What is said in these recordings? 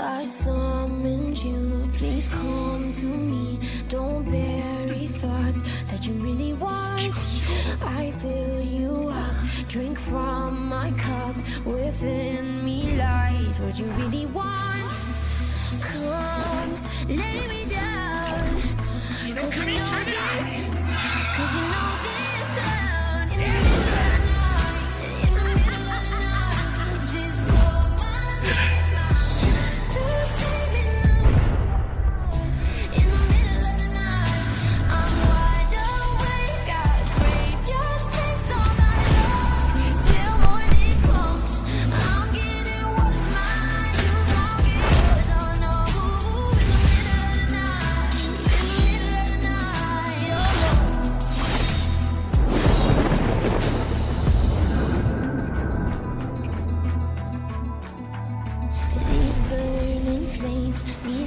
I summoned you. Please come to me. Don't bury thoughts that you really want. I fill you up. Drink from my cup. Within me lies what you really want. Come, lay me down.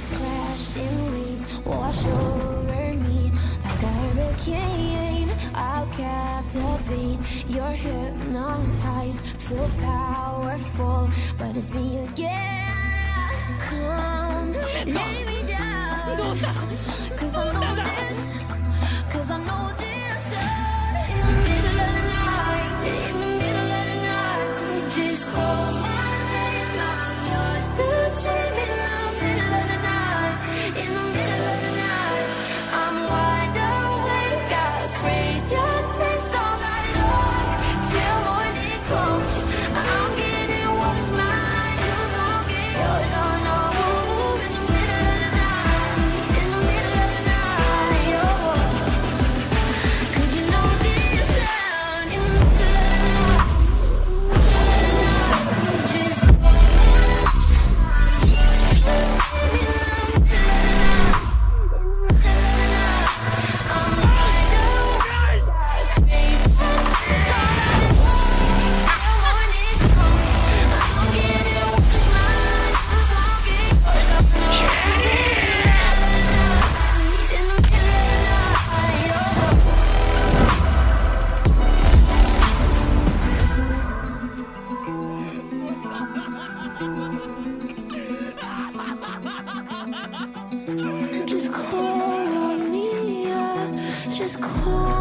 These crashing waves wash over me like a hurricane. I'll captivate. You're hypnotized, feel powerful, but it's me again. Come, lay me down. Cause I know close